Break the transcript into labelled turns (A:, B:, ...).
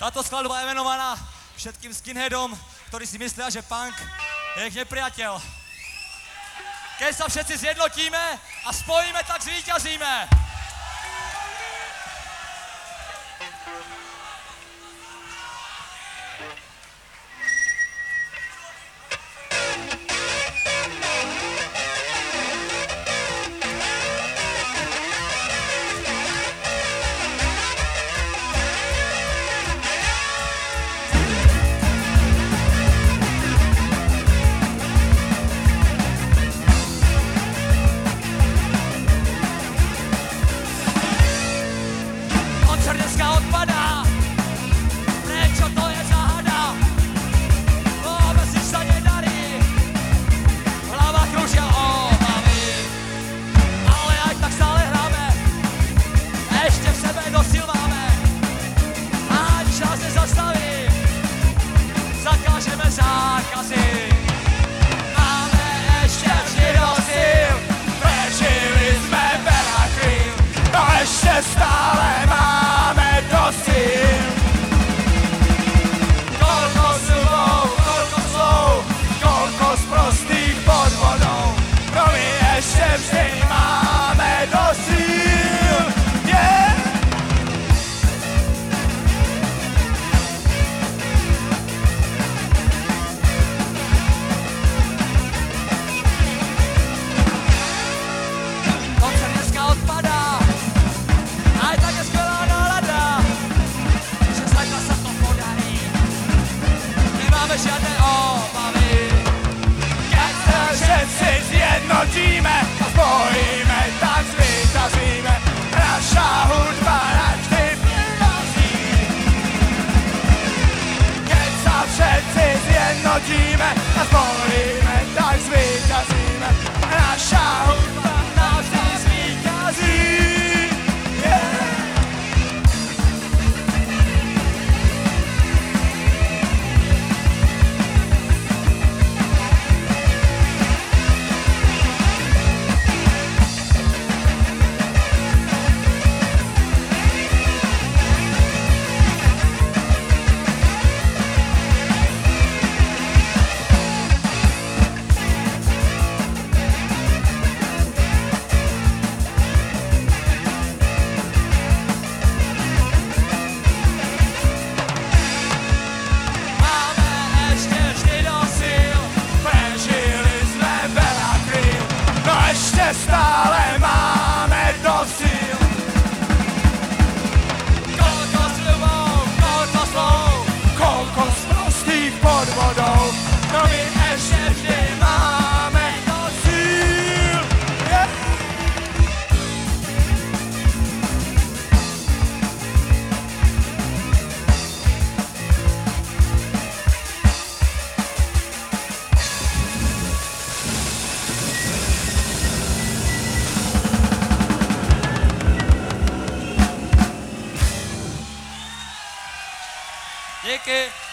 A: Táto skladba je venovaná všetkým skinheadom, ktorí si myslia, že punk je ich nepriateľ. Keď sa všetci zjednotíme a spojíme, tak zvíťazíme. Houses. žiadne obavy. Keď sa všetci zjednotíme a spojíme, tak zvytazíme. Naša hudba navždy vyrazí. Keď sa všetci zjednotíme a spojíme, stop. Ecke.